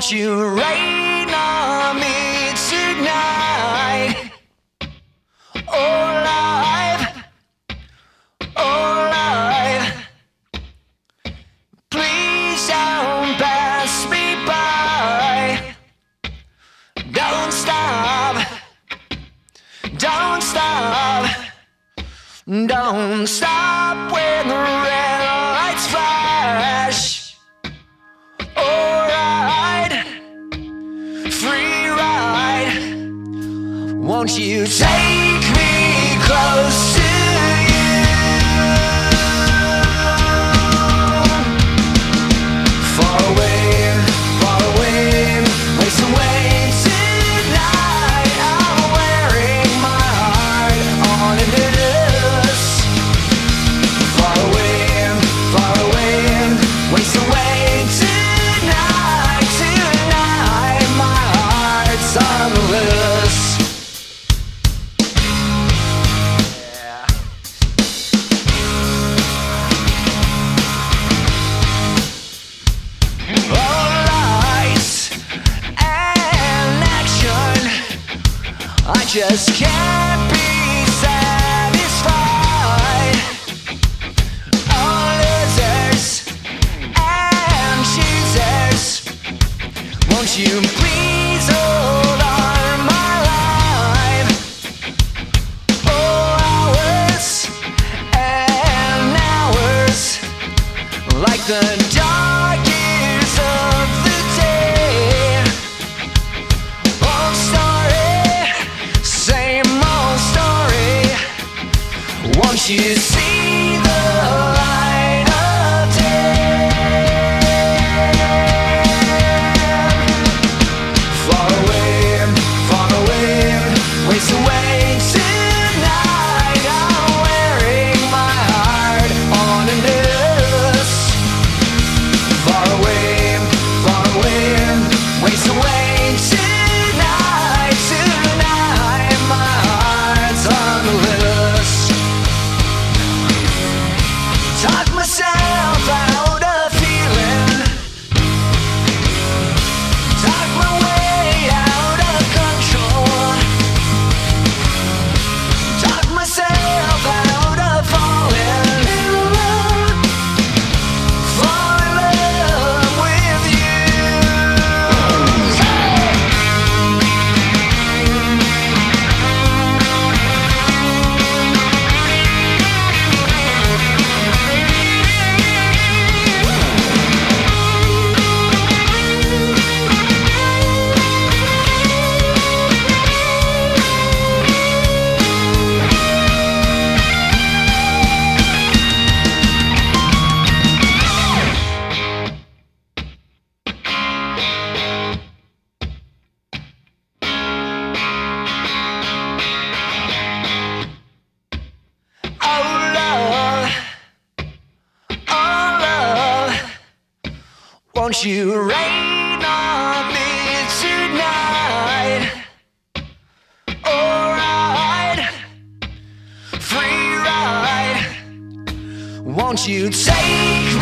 Won't you rain on me tonight? Oh, life, oh, life. Please don't pass me by. Don't stop, don't stop, don't stop when the red Won't you take me close just can't be satisfied. All losers and choosers. Won't you please hold on my life? Oh, hours and hours like the won't you rain on me tonight? Alright, free ride. Won't you take